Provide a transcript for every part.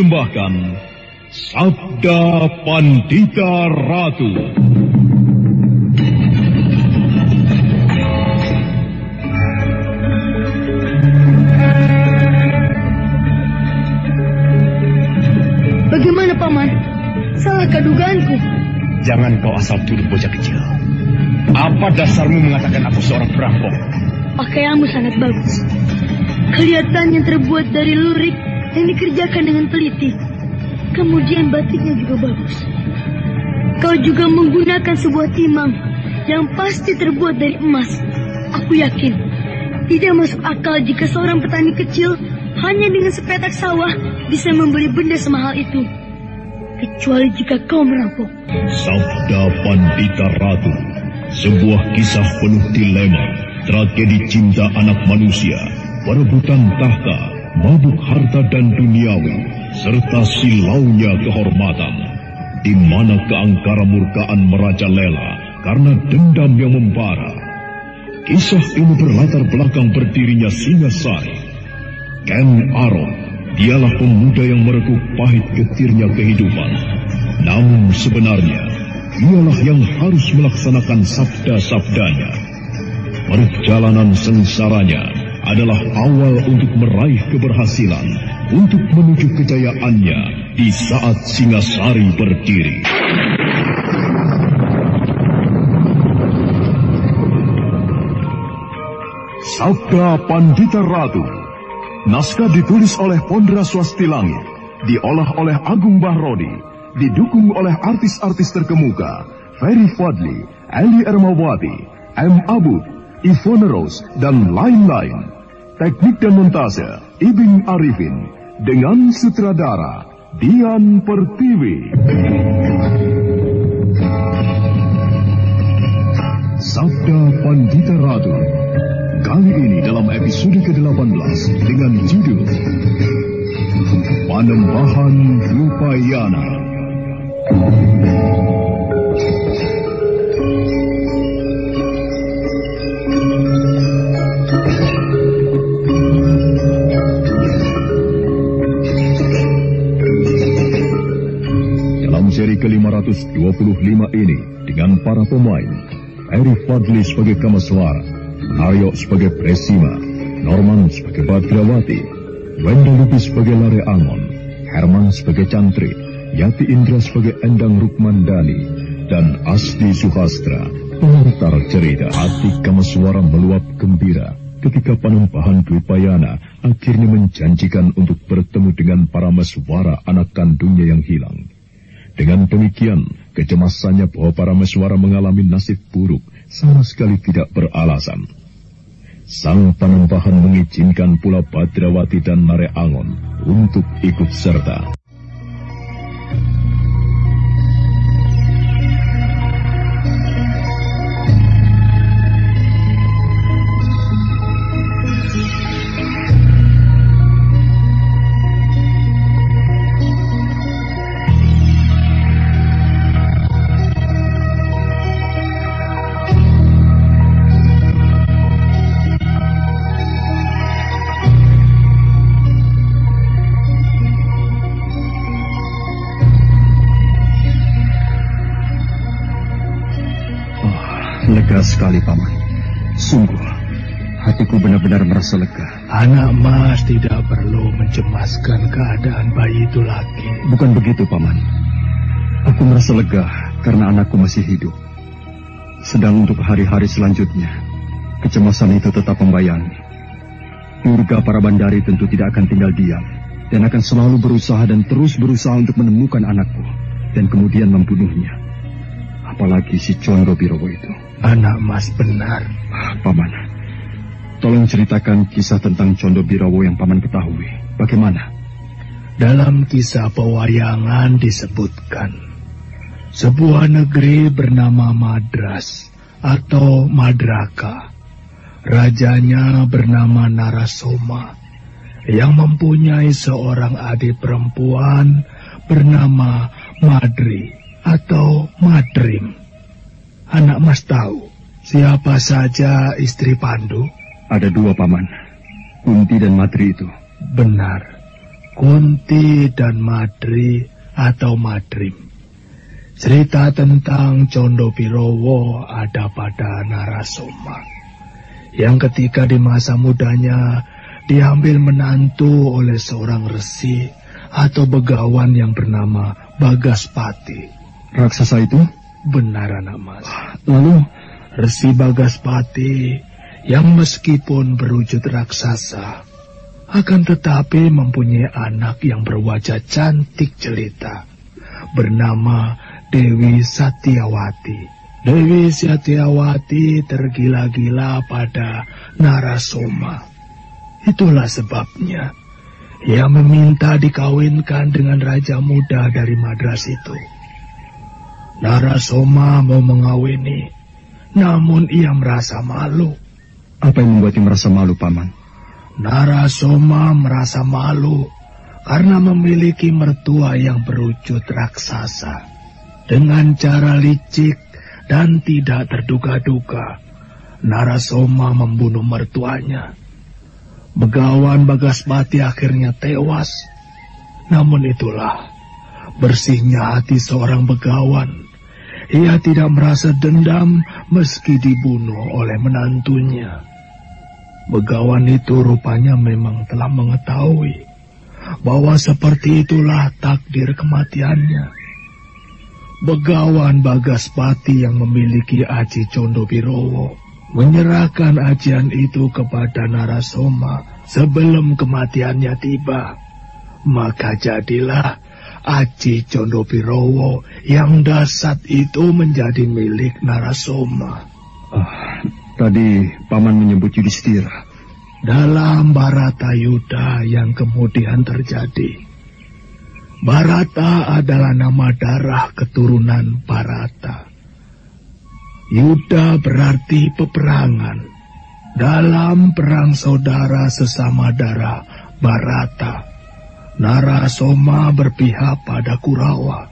Mempersembahkan Sabda Pandita Ratu. Bagaimana paman? Salah dugaanku? Jangan kau asal tuduh bocah kecil. Apa dasarmu mengatakan aku seorang perampok? Pakaianmu sangat bagus. Kelihatannya terbuat dari lurik yang dikerjakan dengan teliti. Kemudian batiknya juga bagus. Kau juga menggunakan sebuah timang yang pasti terbuat dari emas. Aku yakin tidak masuk akal jika seorang petani kecil hanya dengan sepetak sawah bisa membeli benda semahal itu. Kecuali jika kau merampok. Sabda Pandita Ratu. Sebuah kisah penuh dilema, tragedi cinta anak manusia, perebutan tahta, mabuk harta dan duniawi, serta silaunya kehormatan. Di mana keangkara murkaan merajalela karena dendam yang membara. Kisah ini berlatar belakang berdirinya Singasari. Ken Arok, dialah pemuda yang merekuk pahit getirnya kehidupan. Namun sebenarnya, dialah yang harus melaksanakan sabda-sabdanya. Perjalanan sengsaranya adalah awal untuk meraih keberhasilan, untuk menuju kejayaannya di saat Singasari berdiri. Sabda Pandita Ratu Naskah ditulis oleh Pondra Swastilangi, diolah oleh Agung Bahrodi, didukung oleh artis-artis terkemuka, Ferry Fadli, Ali Ermawati, M. Abu, Ivone Rose, dan lain-lain. Teknik dan montase, Ibing Arifin, dengan sutradara, Dian Pertiwi. Sabda Pandita Ratu Kali ini dalam episode ke-18 dengan judul Panembahan Rupayana. Dalam seri ke-525 ini dengan para pemain Eri Fadli sebagai Kamaswara, Aryo sebagai Presima, Norman sebagai Badrawati, Wenda Lubis sebagai Lare Angon, Herman sebagai Cantri, Yati Indra sebagai Endang Rukmandani, dan Asdi Suhastra, pengantar cerita. Hati Kamaswara meluap gembira ketika Panembahan Dwipayana akhirnya menjanjikan untuk bertemu dengan para meswara anak kandungnya yang hilang. Dengan demikian, kecemasannya bahwa para meswara mengalami nasib buruk sama sekali tidak beralasan. Sang Panembahan mengizinkan pula Badrawati dan Nare Angon untuk ikut serta. Benar-benar merasa lega. Anak Mas tidak perlu mencemaskan keadaan bayi itu lagi. Bukan begitu, Paman. Aku merasa lega karena anakku masih hidup. Sedang untuk hari-hari selanjutnya, kecemasan itu tetap membayangi. Durga para bandari tentu tidak akan tinggal diam dan akan selalu berusaha dan terus berusaha untuk menemukan anakku dan kemudian membunuhnya. Apalagi si Condro Birowo itu. Anak Mas benar. Paman, tolong ceritakan kisah tentang Condo Birawo yang Paman ketahui. Bagaimana? Dalam kisah pewayangan disebutkan, sebuah negeri bernama Madras atau Madraka. Rajanya bernama Narasoma yang mempunyai seorang adik perempuan bernama Madri atau Madrim. Anak Mas tahu siapa saja istri Pandu? Ada dua paman, Kunti dan Madri itu. Benar. Kunti dan Madri atau Madrim. Cerita tentang Condo Pirowo ada pada Narasoma. Yang ketika di masa mudanya diambil menantu oleh seorang resi atau begawan yang bernama Bagaspati. Raksasa itu? Benar anak mas. Lalu? Resi Bagaspati yang meskipun berwujud raksasa akan tetapi mempunyai anak yang berwajah cantik jelita bernama Dewi Satyawati. Dewi Satyawati tergila-gila pada Narasoma. Itulah sebabnya ia meminta dikawinkan dengan raja muda dari Madras itu. Narasoma mau mengawini, namun ia merasa malu. Apa yang membuatnya merasa malu, Paman? Narasoma merasa malu karena memiliki mertua yang berwujud raksasa. Dengan cara licik dan tidak terduga-duga, Narasoma membunuh mertuanya. Begawan Bagaspati akhirnya tewas. Namun itulah, bersihnya hati seorang begawan. Ia tidak merasa dendam meski dibunuh oleh menantunya. Begawan itu rupanya memang telah mengetahui bahwa seperti itulah takdir kematiannya. Begawan Bagaspati yang memiliki Aji Condo Birowo menyerahkan ajian itu kepada Narasoma sebelum kematiannya tiba. Maka jadilah Aji Condo Birowo yang dasar itu menjadi milik Narasoma. Ah, Tadi Paman menyebut Yudhistira. Dalam Barata Yuda yang kemudian terjadi. Barata adalah nama darah keturunan Barata. Yuda berarti peperangan. Dalam perang saudara sesama darah Barata, Narasoma berpihak pada Kurawa.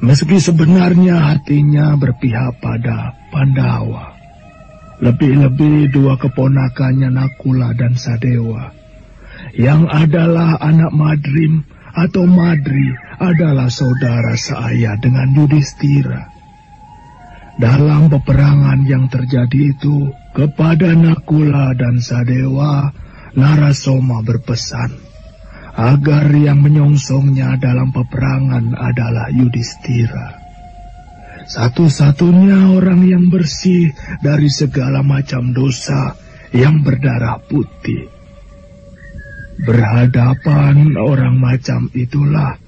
Meski sebenarnya hatinya berpihak pada Pandawa. Lebih-lebih dua keponakannya Nakula dan Sadewa. Yang adalah anak Madrim atau Madri adalah saudara seayah dengan Yudhistira. Dalam peperangan yang terjadi itu, kepada Nakula dan Sadewa, Narasoma berpesan agar yang menyongsongnya dalam peperangan adalah Yudhistira. Satu-satunya orang yang bersih dari segala macam dosa yang berdarah putih. Berhadapan orang macam itulah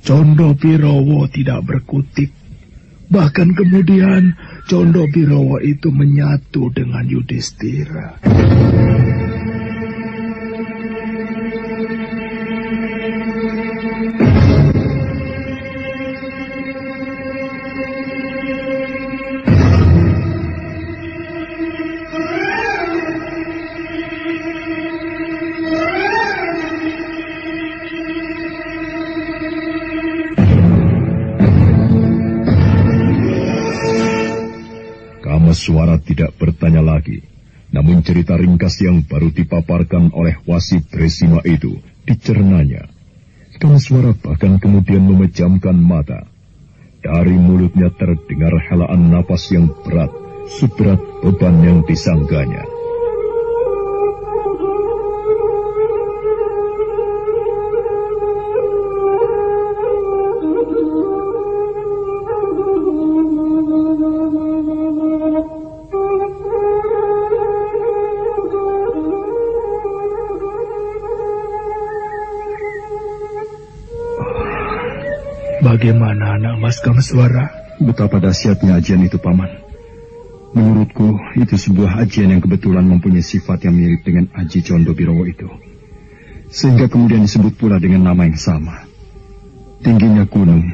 Condo Pirowo tidak berkutik. Bahkan kemudian Condo Pirowo itu menyatu dengan Yudhistira. Suara tidak bertanya lagi. Namun cerita ringkas yang baru dipaparkan oleh wasit Resima itu dicernanya. suara bahkan kemudian memejamkan mata. Dari mulutnya terdengar helaan napas yang berat, seberat beban yang disangganya. Bagaimana anak Mas Kameswara? Betapa dahsyatnya ajian itu, Paman. Menurutku, itu sebuah ajian yang kebetulan mempunyai sifat yang mirip dengan Aji Condo Birowo itu. Sehingga kemudian disebut pula dengan nama yang sama. Tingginya gunung,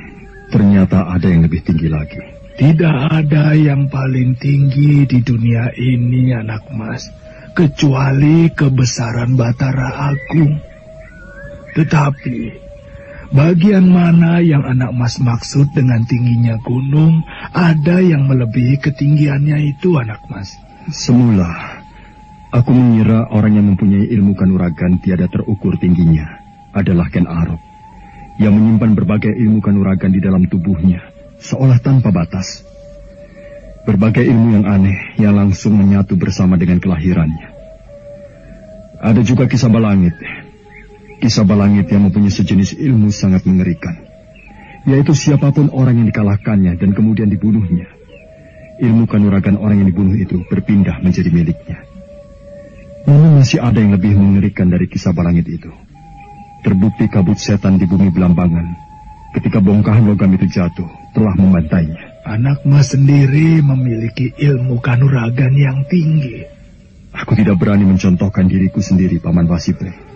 ternyata ada yang lebih tinggi lagi. Tidak ada yang paling tinggi di dunia ini, anak mas. Kecuali kebesaran Batara Agung. Tetapi, Bagian mana yang anak mas maksud dengan tingginya gunung, ada yang melebihi ketinggiannya itu anak mas. Semula, aku mengira orang yang mempunyai ilmu kanuragan tiada terukur tingginya. adalah Ken Arok yang menyimpan berbagai ilmu kanuragan di dalam tubuhnya, seolah tanpa batas. Berbagai ilmu yang aneh yang langsung menyatu bersama dengan kelahirannya. Ada juga kisah balangit. Kisah balangit yang mempunyai sejenis ilmu sangat mengerikan. Yaitu siapa pun orang yang dikalahkannya dan kemudian dibunuhnya. Ilmu kanuragan orang yang dibunuh itu berpindah menjadi miliknya. Namun masih ada yang lebih mengerikan dari kisah balangit itu. Terbukti kabut setan di bumi Belambangan ketika bongkahan logam itu jatuh telah membantainya. Anak mas sendiri memiliki ilmu kanuragan yang tinggi. Aku tidak berani mencontohkan diriku sendiri, Paman Wasiple.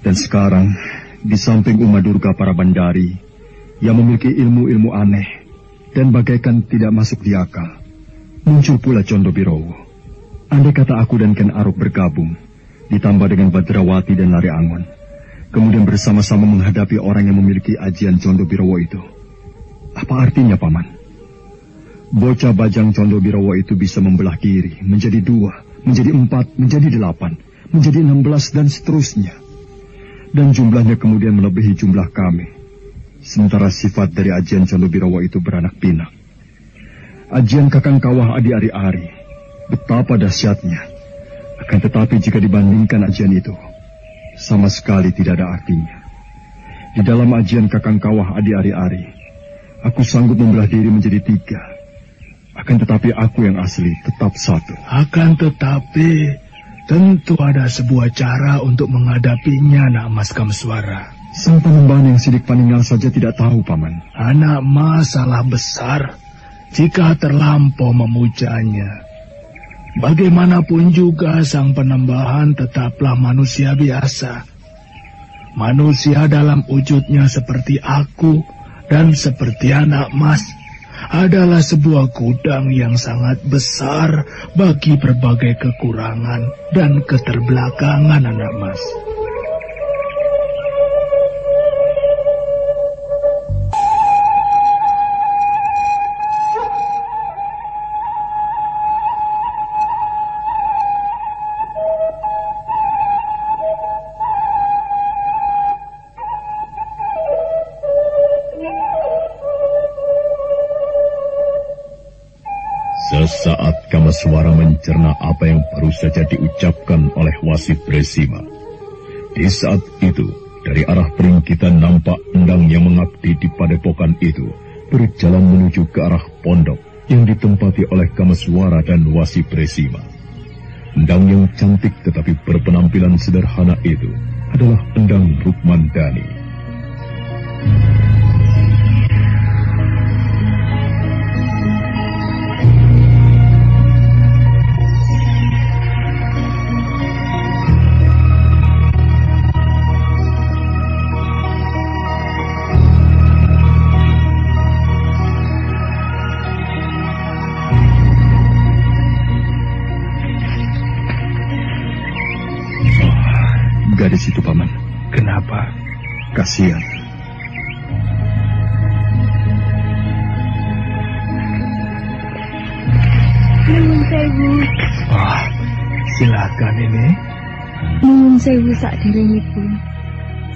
Dan sekarang, di samping Uma Durga para bandari yang memiliki ilmu-ilmu aneh dan bagaikan tidak masuk di akal, muncul pula Condo Birowo. Andai kata aku dan Ken Arok bergabung, ditambah dengan Badrawati dan Lari Angon, kemudian bersama-sama menghadapi orang yang memiliki ajian Condo Birowo itu. Apa artinya, Paman? Bocah bajang Condo Birowo itu bisa membelah kiri menjadi dua, menjadi empat, menjadi delapan, menjadi enam belas, dan seterusnya. Dan jumlahnya kemudian melebihi jumlah kami. Sementara sifat dari ajian Birowo itu beranak pinak. Ajian Kakang Kawah Adi Ari Ari, betapa dahsyatnya. Akan tetapi jika dibandingkan ajian itu, sama sekali tidak ada artinya. Di dalam ajian Kakang Kawah Adi Ari Ari, aku sanggup membelah diri menjadi tiga. Akan tetapi aku yang asli tetap satu. Akan tetapi, tentu ada sebuah cara untuk menghadapinya, nak Mas Kamswara. Sang penembahan yang sidik paninggal saja tidak tahu, Paman. Anak masalah besar jika terlampau memujanya. Bagaimanapun juga sang penembahan tetaplah manusia biasa. Manusia dalam wujudnya seperti aku dan seperti anak mas adalah sebuah gudang yang sangat besar bagi berbagai kekurangan dan keterbelakangan anak mas. Baru saja diucapkan oleh Wasi Bresima. Di saat itu, dari arah peringkitan nampak endang yang mengabdi di padepokan itu berjalan menuju ke arah pondok yang ditempati oleh Kamaswara dan Wasi Bresima. Endang yang cantik tetapi berpenampilan sederhana itu adalah Endang Rukmandani. Sewu sakderengipun.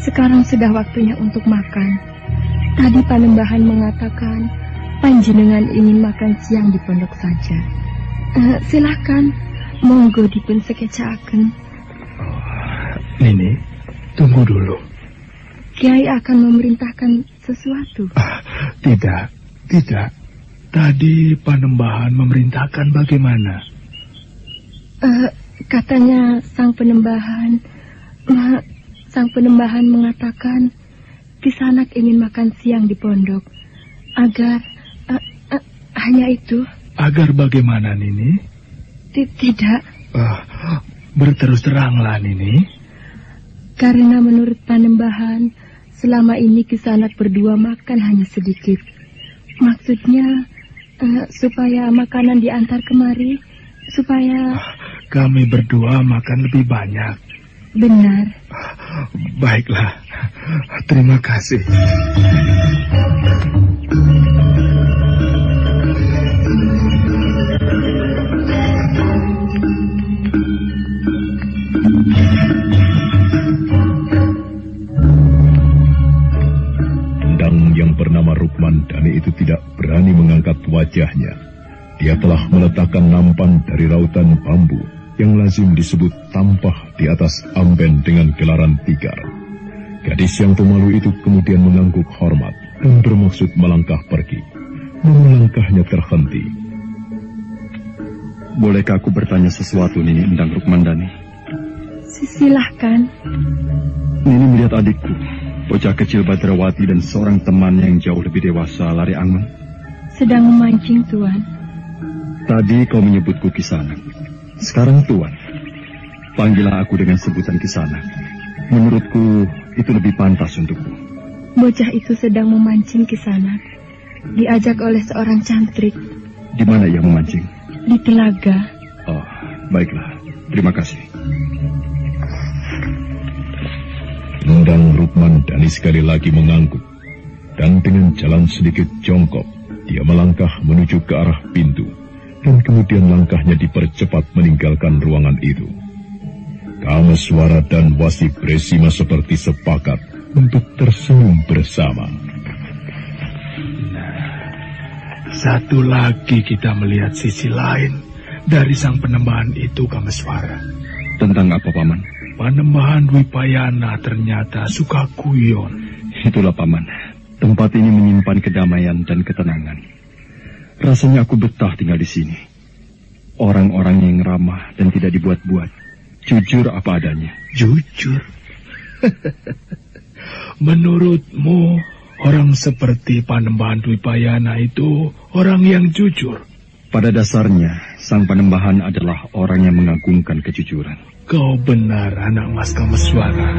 Sekarang sudah waktunya untuk makan. Tadi Panembahan mengatakan panjenengan ingin makan siang di pondok saja. Eh, silakan, monggo dipun sekecaken. Nini, tunggu dulu. Kiai akan memerintahkan sesuatu. Ah, tidak, tidak. Tadi Panembahan memerintahkan bagaimana? Eh, katanya sang penembahan, ma, sang penembahan mengatakan Kisanak ingin makan siang di pondok agar eh, eh, hanya itu. Agar bagaimana, Nini? Ti- Tidak, Ah, berterus teranglah, Nini. karena menurut Panembahan selama ini Kisanak berdua makan hanya sedikit. Maksudnya eh, supaya makanan diantar kemari supaya Kami berdua makan lebih banyak. Benar. Baiklah. Terima kasih. Endang yang bernama Rukman Dani itu tidak berani mengangkat wajahnya. Dia telah meletakkan nampan dari rautan bambu yang lazim disebut tampah di atas amben dengan gelaran tikar. Gadis yang pemalu itu kemudian mengangguk hormat dan bermaksud melangkah pergi. Namun langkahnya terhenti. Bolehkah aku bertanya sesuatu, Nini Endang Rukmandani? Silahkan. Nini melihat adikku, bocah kecil Badrawati dan seorang teman yang jauh lebih dewasa lari angon. Sedang memancing, Tuan. Tadi kau menyebutku Kisanak. Sekarang Tuan. Panggillah aku dengan sebutan Kisanak. Menurutku itu lebih pantas untukku. Bocah itu sedang memancing Kisanak. Diajak oleh seorang cantrik. Di mana ia memancing? Di telaga. Oh, baiklah. Terima kasih. Endang Rukman Dani sekali lagi mengangguk. Dan dengan jalan sedikit jongkok, dia melangkah menuju ke arah pintu. Dan kemudian langkahnya dipercepat meninggalkan ruangan itu. Kameswara dan Wasi Bresima seperti sepakat untuk tersenyum bersama. Nah, satu lagi kita melihat sisi lain dari sang penembahan itu Kameswara. Tentang apa, Paman? Panembahan Wipayana ternyata suka kuyon. Itulah paman, tempat ini menyimpan kedamaian dan ketenangan. Rasanya aku betah tinggal di sini. Orang-orang yang ramah dan tidak dibuat-buat. Jujur apa adanya. Jujur? Menurutmu, orang seperti Panembahan Wipayana itu orang yang jujur? Pada dasarnya, sang Panembahan adalah orang yang mengagungkan kejujuran. Kau benar anak mas Kameswara.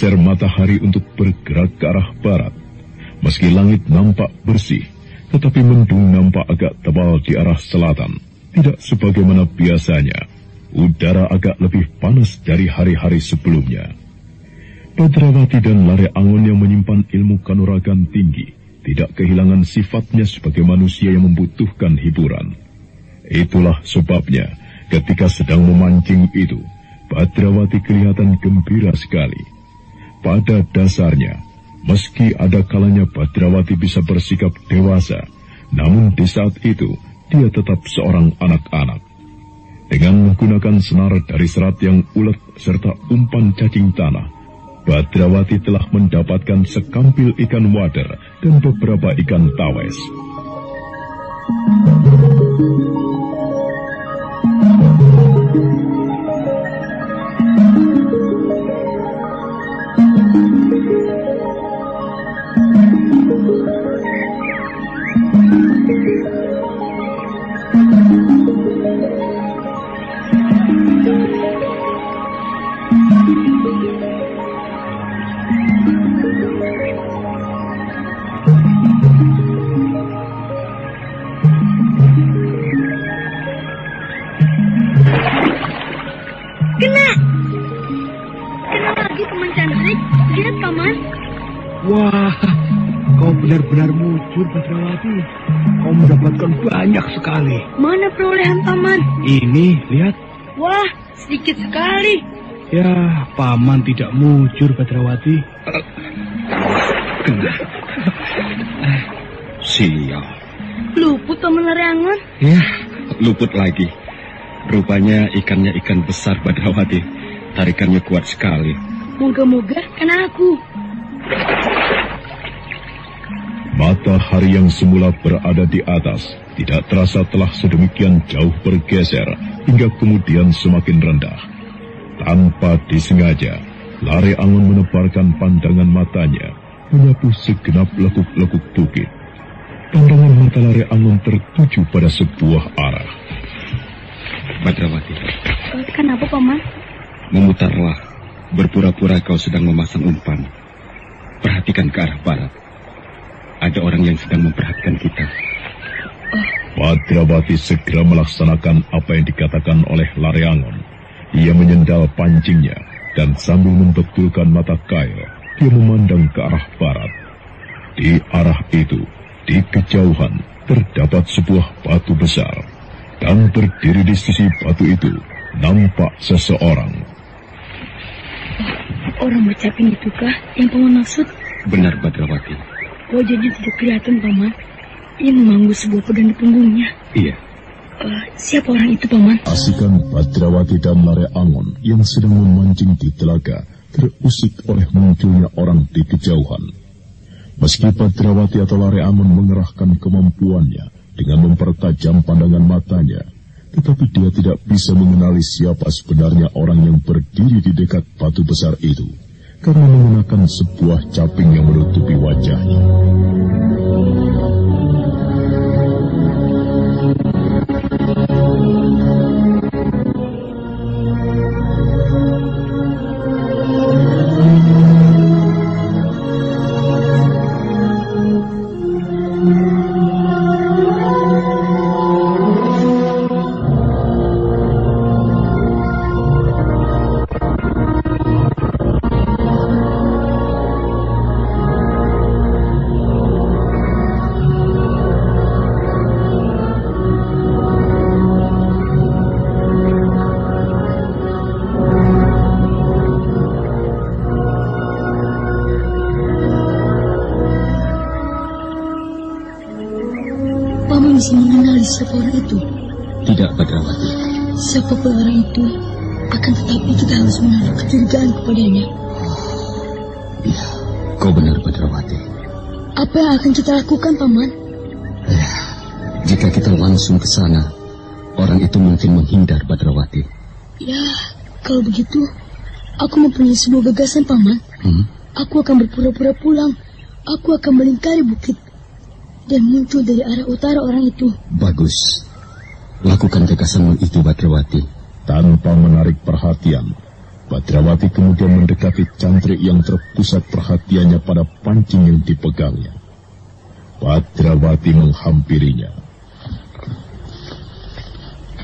Dia menggeser matahari untuk bergerak ke arah barat. Meski langit nampak bersih, tetapi mendung nampak agak tebal di arah selatan. Tidak sebagaimana biasanya. Udara agak lebih panas dari hari-hari sebelumnya. Padrawati dan Lare Angon yang menyimpan ilmu kanuragan tinggi tidak kehilangan sifatnya sebagai manusia yang membutuhkan hiburan. Itulah sebabnya ketika sedang memancing itu, Badrawati kelihatan gembira sekali. Pada dasarnya, meski ada kalanya Badrawati bisa bersikap dewasa, namun di saat itu dia tetap seorang anak-anak. Dengan menggunakan senar dari serat yang ulet serta umpan cacing tanah, Badrawati telah mendapatkan sekampil ikan wader dan beberapa ikan tawes. Kena! Kena lagi teman cantik. Lihat, Paman. Wah, benar-benar mujur, Badrawati. Kau mendapatkan banyak sekali. Mana perolehan Paman? Ini, lihat. Wah, sedikit sekali. Ya, paman tidak mujur, Badrawati. Sial. Luput paman Larangon. Ya, luput lagi. Rupanya ikannya ikan besar Badrawati. Tarikannya kuat sekali. Moga-moga kan aku. Matahari yang semula berada di atas tidak terasa telah sedemikian jauh bergeser hingga kemudian semakin rendah. Tanpa disengaja, Lare Angon menebarkan pandangan matanya, menyapu segenap lekuk-lekuk bukit. Pandangan mata Lare Angon tertuju pada sebuah arah. Badrawati, Uh, kenapa paman? memutarlah. Berpura-pura kau sedang memasang umpan. Perhatikan ke arah barat. Ada orang yang sedang memperhatikan kita. Badrawati segera melaksanakan apa yang dikatakan oleh Lareangon. Ia menyendal pancingnya dan sambil membetulkan mata kail, dia memandang ke arah barat. Di arah itu, di kejauhan, terdapat sebuah batu besar. Dan berdiri di sisi batu itu, nampak seseorang. Orang bercaping itukah yang paman maksud? Benar Badrawati. Wajahnya tidak kelihatan paman. Ia memanggu sebuah pedang di punggungnya. Iya, Uh, siapa orang itu paman? Asikan Badrawati dan Lare Angon yang sedang memancing di telaga terusik oleh munculnya orang di kejauhan. Meski Badrawati atau Lare Angon mengerahkan kemampuannya dengan mempertajam pandangan matanya, tetapi dia tidak bisa mengenali siapa sebenarnya orang yang berdiri di dekat batu besar itu karena menggunakan sebuah caping yang menutupi wajahnya. Siapa orang itu. tidak Badrawati. Siapa pun orang itu, akan tetapi kita harus menaruh kecurigaan kepadanya. Iya, kau benar Badrawati. Apa yang akan kita lakukan, Paman? Jika kita langsung ke sana, orang itu mungkin menghindar Badrawati. Ya, kalau begitu, aku mempunyai sebuah gagasan, Paman. Hmm? Aku akan berpura-pura pulang. Aku akan melingkari bukit. Dan muncul dari arah utara orang itu. Bagus. Lakukan gagasanmu itu Badrawati. Tanpa menarik perhatian, Badrawati kemudian mendekati cantrik yang terpusat perhatiannya pada pancing yang dipegangnya. Badrawati menghampirinya.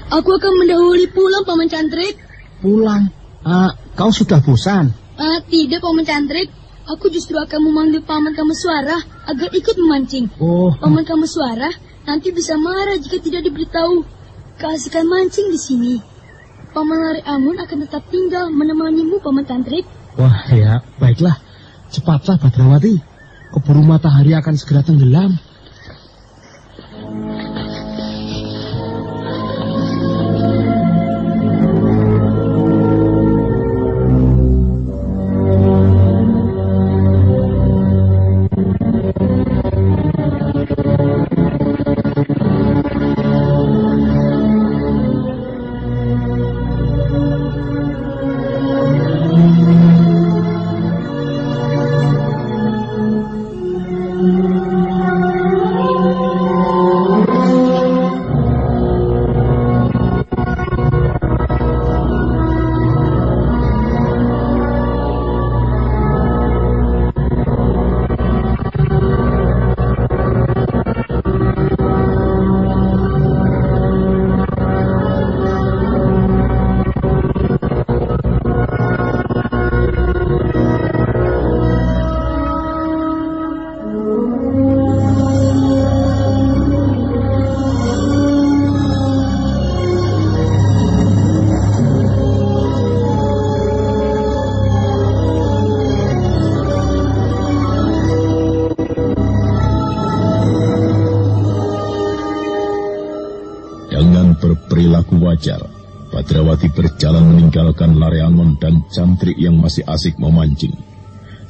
Aku akan mendahului pulang, Paman Cantrik. Pulang. Ah, kau sudah bosan? Ah, tidak, Paman Cantrik. Aku justru akan memanggil Paman Kameswara agar ikut memancing. Oh, Paman Kameswara nanti bisa marah jika tidak diberitahu keasikan mancing di sini. Paman Lari Amun akan tetap tinggal menemanimu, Paman Tantrik. wah ya, baiklah. Cepatlah Badrawati. Keburu matahari akan segera tenggelam. Fajar, Badrawati berjalan meninggalkan Lareangon dan Cantrik yang masih asik memancing.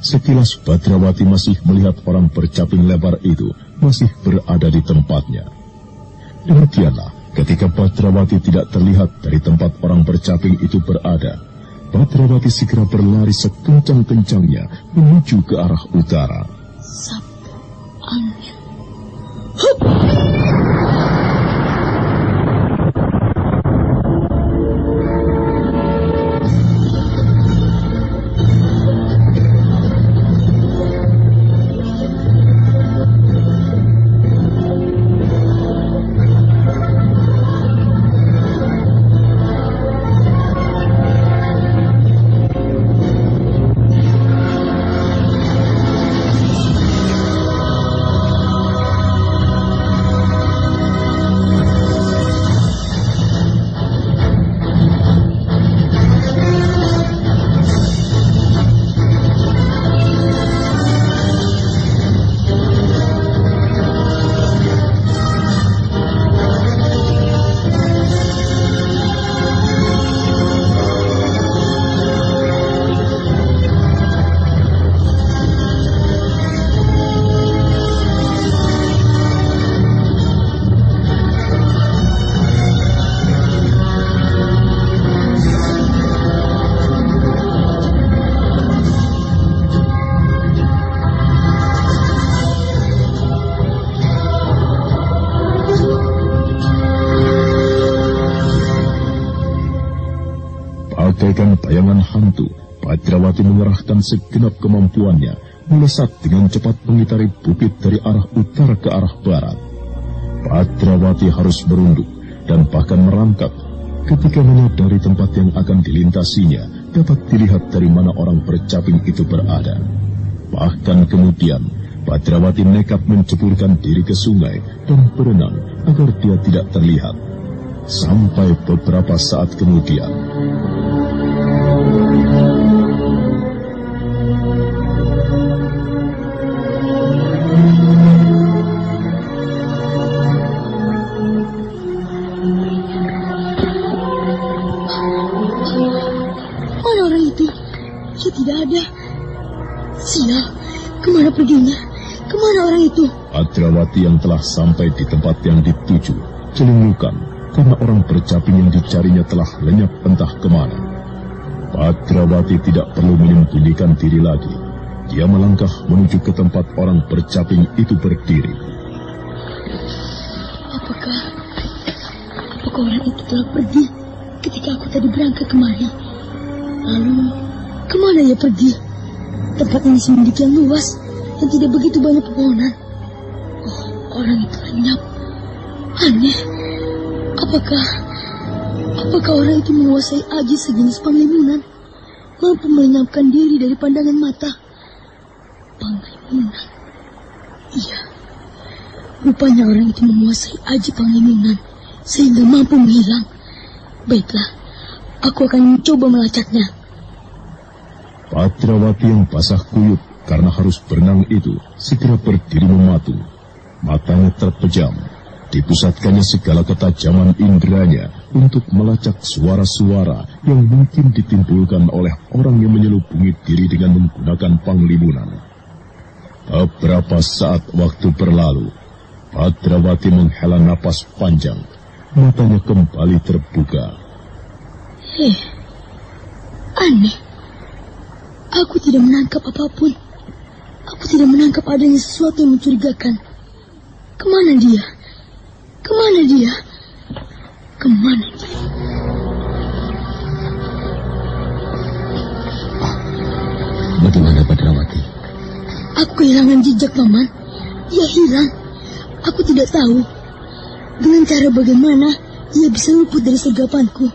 Sekilas Badrawati masih melihat orang bercaping lebar itu masih berada di tempatnya. Demikianlah ketika Badrawati tidak terlihat dari tempat orang bercaping itu berada, Badrawati segera berlari sekencang-kencangnya menuju ke arah utara. Sapu angin. Mengerahkan segenap kemampuannya, melesat dengan cepat mengitari bukit dari arah utara ke arah barat. Padrawati harus berunduk dan bahkan merangkak ketika menyadari tempat yang akan dilintasinya dapat dilihat dari mana orang bercaping itu berada. Bahkan kemudian, Padrawati nekat menceburkan diri ke sungai dan berenang agar dia tidak terlihat. Sampai beberapa saat kemudian, Adrawati yang telah sampai di tempat yang dituju, celingukan karena orang bercaping yang dicarinya telah lenyap entah ke mana. Padrawati tidak perlu menyembunyikan diri lagi. Dia melangkah menuju ke tempat orang bercaping itu berdiri. Apakah, apakah orang itu telah pergi ketika aku tadi berangkat kemari? Lalu, ke mana ia pergi? Tempat ini sedemikian luas dan tidak begitu banyak pepohonan. Orang itu lenyap. Aneh. Apakah apakah orang itu menguasai aji sejenis panglimunan? Mampu melenyapkan diri dari pandangan mata. Panglimunan. Iya. Rupanya orang itu menguasai aji panglimunan sehingga mampu menghilang. Baiklah, aku akan mencoba melacaknya. Patrawati yang basah kuyup karena harus berenang itu segera berdiri mematung Matanya terpejam, dipusatkannya segala ketajaman inderanya untuk melacak suara-suara yang mungkin ditimbulkan oleh orang yang menyelubungi diri dengan menggunakan panglimunan. Beberapa saat waktu berlalu, Padrawati menghela napas panjang, matanya kembali terbuka. Heh, aneh. Aku tidak menangkap apa pun. Aku tidak menangkap adanya sesuatu yang mencurigakan. Ke mana dia? Ke mana dia? Ke mana dia? Bagaimana kehilangan jejak Paman. Dia hilang. Aku tidak tahu. Dengan cara bagaimana ia bisa luput dari sergapanku.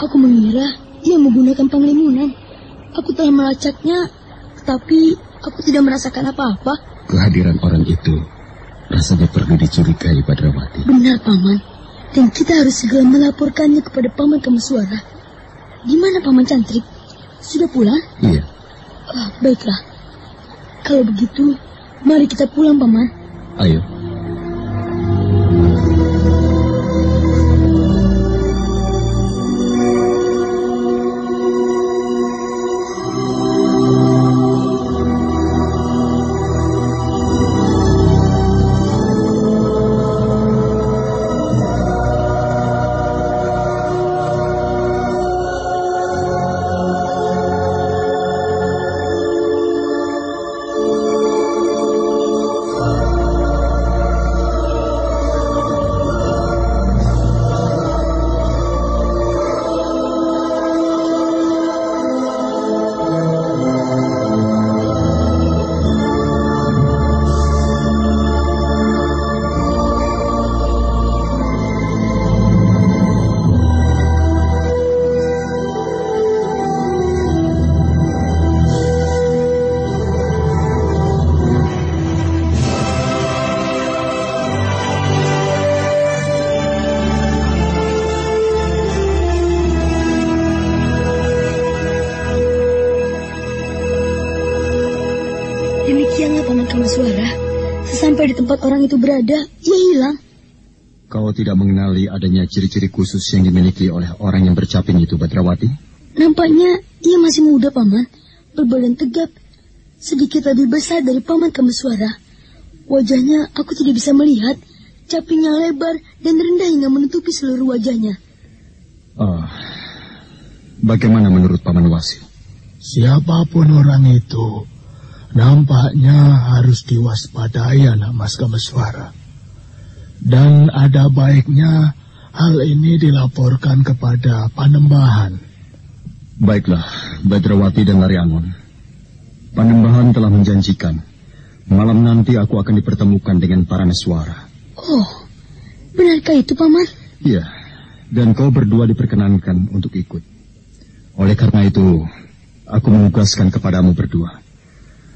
Aku mengira ia menggunakan panglimunan. Aku telah melacaknya, tetapi aku tidak merasakan apa-apa. Kehadiran orang itu Rasanya perlu dicurigai Badrawati. Benar, Paman. Dan kita harus segera melaporkannya kepada Paman Kamaswara. Di mana Paman Cantrik? Sudah pulang? Iya. Ah, baiklah. Kalau begitu, mari kita pulang, Paman. Ayo. Tempat orang itu berada, ia hilang. Kau tidak mengenali adanya ciri-ciri khusus yang dimiliki oleh orang yang bercaping itu, Badrawati? Nampaknya ia masih muda, Paman. Berbadan tegap, sedikit lebih besar dari Paman Kamaswara. Wajahnya aku tidak bisa melihat, capingnya lebar dan rendah hingga menutupi seluruh wajahnya. Oh, bagaimana menurut Paman Wasi? Siapa pun orang itu, nampaknya harus diwaspadai anak Mas Kameswara. Dan ada baiknya hal ini dilaporkan kepada Panembahan. Baiklah, Badrawati dan Lariangon. Panembahan telah menjanjikan, malam nanti aku akan dipertemukan dengan para neswara. Oh, benarkah itu, Paman? Iya, dan kau berdua diperkenankan untuk ikut. Oleh karena itu, aku menugaskan kepadamu berdua,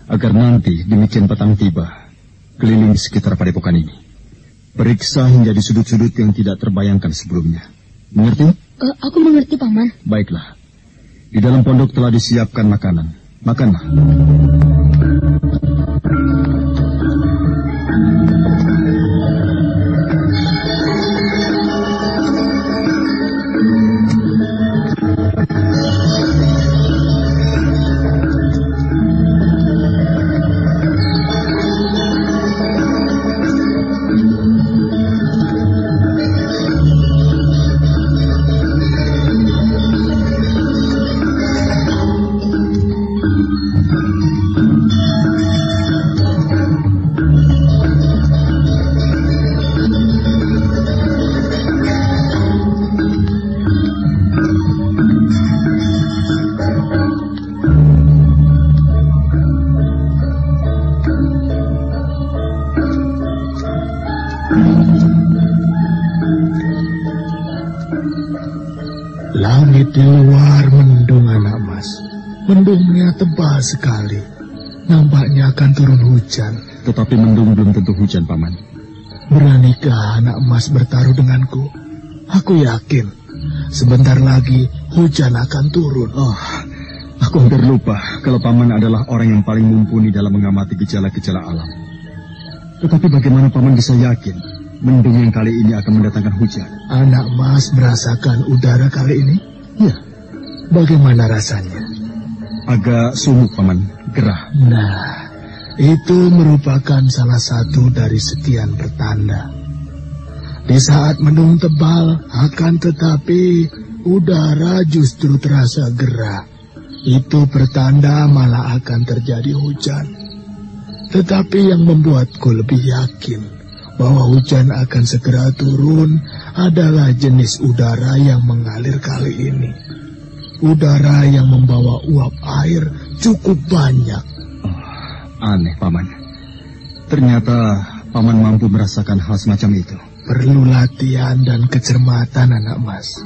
agar nanti demikian petang tiba, keliling di sekitar padepokan ini. Periksa hingga di sudut-sudut yang tidak terbayangkan sebelumnya. Mengerti? Uh, aku mengerti, Paman. Baiklah. Di dalam pondok telah disiapkan makanan. Makanlah. Di luar mendung anak mas. Mendungnya tebal sekali. Nampaknya akan turun hujan. Tetapi mendung belum tentu hujan, Paman. Beranikah anak emas bertaruh denganku? Aku yakin sebentar lagi hujan akan turun. Oh, aku hampir lupa kalau Paman adalah orang yang paling mumpuni dalam mengamati gejala-gejala alam. Tetapi bagaimana Paman bisa yakin mendung yang kali ini akan mendatangkan hujan? Anak Mas merasakan udara kali ini? Ya, Bagaimana rasanya? agak sumuk, Paman. Gerah. Nah, itu merupakan salah satu dari sekian pertanda. Di saat mendung tebal, akan tetapi udara justru terasa gerah. Itu pertanda malah akan terjadi hujan. Tetapi yang membuatku lebih yakin bahwa hujan akan segera turun adalah jenis udara yang mengalir kali ini. Udara yang membawa uap air cukup banyak. Aneh, Paman. Ternyata Paman mampu merasakan hal semacam itu. Perlu latihan dan kecermatan anak mas.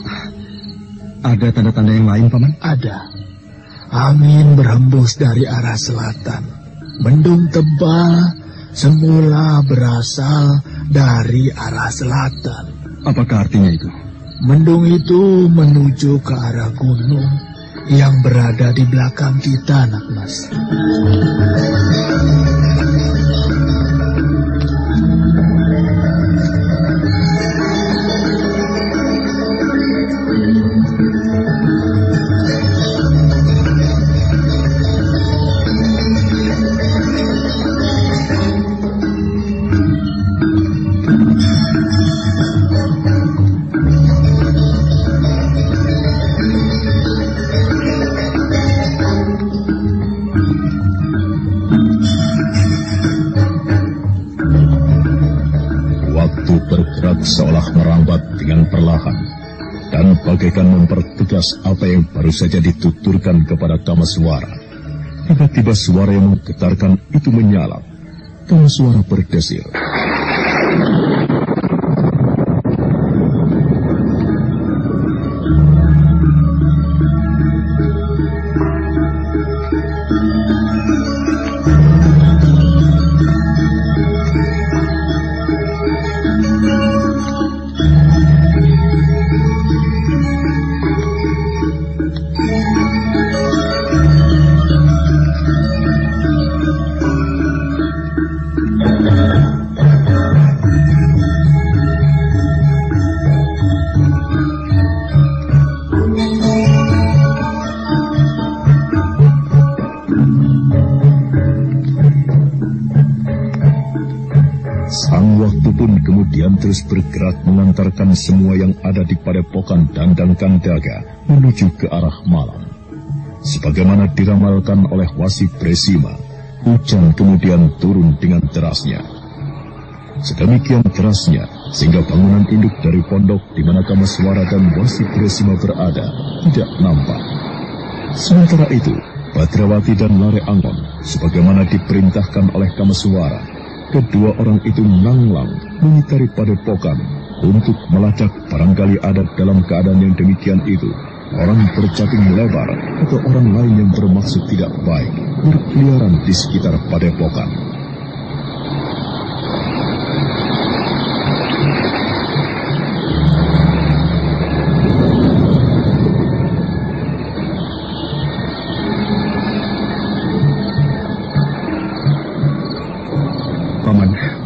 Ada tanda-tanda yang lain, Paman? Ada. Angin berhembus dari arah selatan. Mendung tebal semula berasal dari arah selatan. Apakah artinya itu? Mendung itu menuju ke arah gunung yang berada di belakang kita, anak mas. Dan bagaikan mempertegas apa yang baru saja dituturkan kepada Kamaswara. Tiba-tiba suara yang menggetarkan itu menyala. Kamaswara berdesir. Semua yang ada di padepokan Dandang Kandaga menuju ke arah malam. Sebagaimana diramalkan oleh Wasi Presima, hujan kemudian turun dengan derasnya. Sedemikian derasnya, sehingga bangunan induk dari pondok di mana Kamaswara dan Wasi Presima berada tidak nampak. Sementara itu, Badrawati dan Lare Angon, sebagaimana diperintahkan oleh Kamaswara, kedua orang itu nanglang mengitari padepokan untuk melacak barangkali ada dalam keadaan yang demikian itu orang bercaping lebar atau orang lain yang bermaksud tidak baik berkeliaran di sekitar padepokan.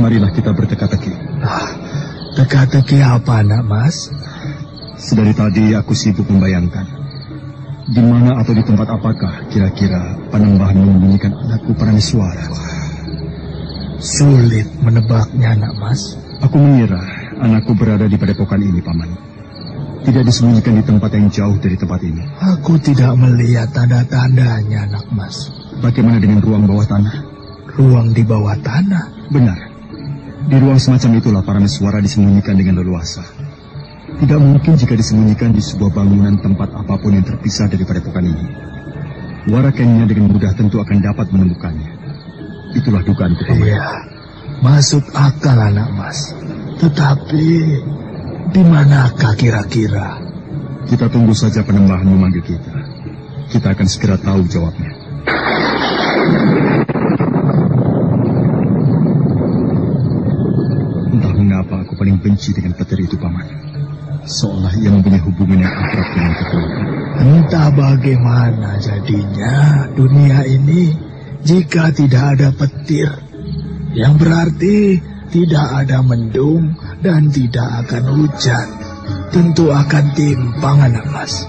marilah kita berteka-teki. Teka-teki apa, nak mas? Sedari tadi aku sibuk membayangkan. Di mana atau di tempat apakah kira-kira Panembahan menyembunyikan anakku suara? Sulit menebaknya, nak mas. Aku mengira anakku berada di padepokan ini, Paman. Tidak disembunyikan di tempat yang jauh dari tempat ini. Aku tidak melihat tanda-tandanya, anak mas. Bagaimana dengan ruang bawah tanah? Ruang di bawah tanah? Benar. Di ruang semacam itulah para meswara disembunyikan dengan leluasa. Tidak mungkin jika disembunyikan di sebuah bangunan tempat apa pun yang terpisah dari padepokan ini. Warakennya dengan mudah tentu akan dapat menemukannya. Itulah dugaan kita. Iya, masuk akal anak mas. Tetapi, di manakah kira-kira? Kita tunggu saja penembahan memanggil kita. Kita akan segera tahu jawabnya. Mengapa aku paling benci dengan petir itu, Paman? Seolah ia mempunyai hubungan yang akrab dengan ketua. Entah bagaimana jadinya dunia ini jika tidak ada petir. Yang berarti tidak ada mendung dan tidak akan hujan. Tentu akan timpang anak mas.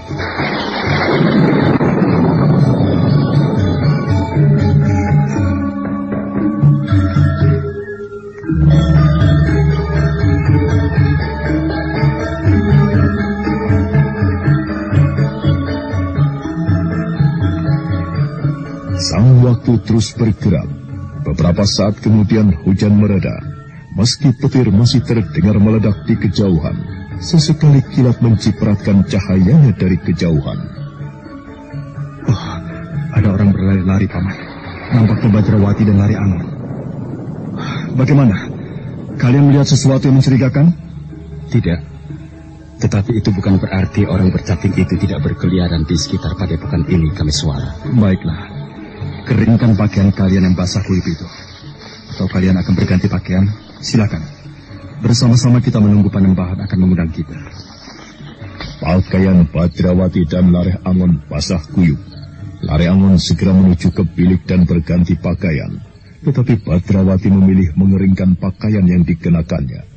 Terus bergerak. Beberapa saat kemudian hujan mereda. Meski petir masih terdengar meledak di kejauhan, sesekali kilat mencipratkan cahayanya dari kejauhan. Oh, ada orang berlari-lari, Paman. Nampaknya Bajrawati dan Lari Angon. Bagaimana? Kalian melihat sesuatu yang mencurigakan? Tidak. Tetapi itu bukan berarti orang bercaping itu tidak berkeliaran di sekitar padepokan ini, kami suara. Baiklah. Keringkan pakaian kalian yang basah kulit itu. Atau kalian akan berganti pakaian, silakan. Bersama-sama kita menunggu Panembahan akan mengundang kita. Pakaian Badrawati dan Lareh Angon basah kuyup. Lareh Angon segera menuju ke bilik dan berganti pakaian. Tetapi Badrawati memilih mengeringkan pakaian yang dikenakannya.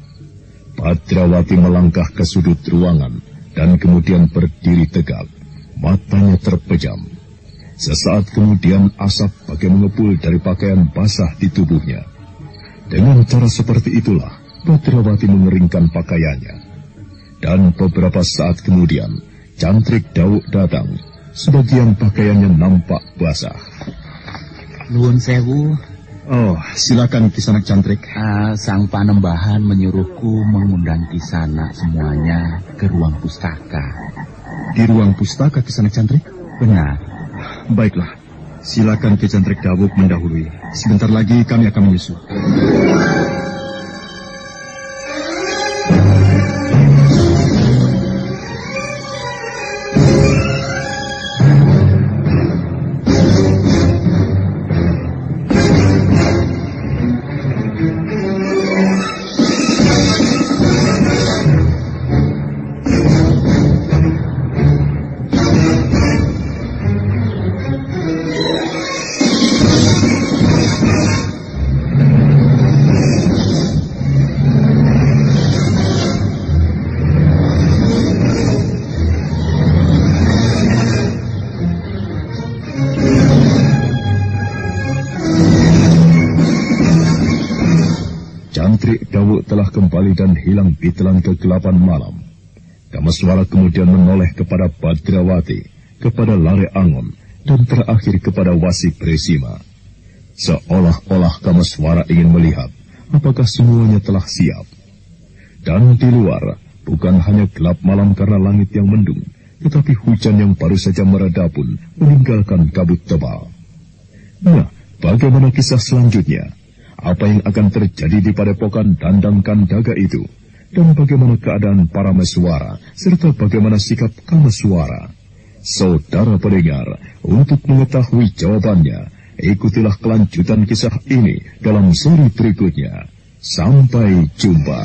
Badrawati melangkah ke sudut ruangan dan kemudian berdiri tegak. Matanya terpejam. Sesaat kemudian asap bagai mengepul dari pakaian basah di tubuhnya. Dengan cara seperti itulah Badrawati mengeringkan pakaiannya. Dan beberapa saat kemudian, Cantrik Dauk datang. Sebagian pakaiannya nampak basah. Nuwun sewu. Oh, silakan Kisanak Cantrik. Uh, sang panembahan menyuruhku mengundang Kisanak semuanya ke ruang pustaka. Di ruang pustaka Kisanak Cantrik? Benar. Baiklah, silakan Ki Dawuk mendahului. Sebentar lagi kami akan menyusul. Dan hilang di telan kegelapan malam. Kamaswara kemudian menoleh kepada Badrawati, kepada Lare Angon, dan terakhir kepada Wasi Presima. Seolah-olah Kamaswara ingin melihat apakah semuanya telah siap. Dan di luar, bukan hanya gelap malam karena langit yang mendung, tetapi hujan yang baru saja mereda pun meninggalkan kabut tebal. Nah, bagaimana kisah selanjutnya? Apa yang akan terjadi di padepokan Dandang Kandaga itu? Dan bagaimana keadaan para mesuara, serta bagaimana sikap kameswara? Saudara pendengar, untuk mengetahui jawabannya, ikutilah kelanjutan kisah ini dalam seri berikutnya. Sampai jumpa.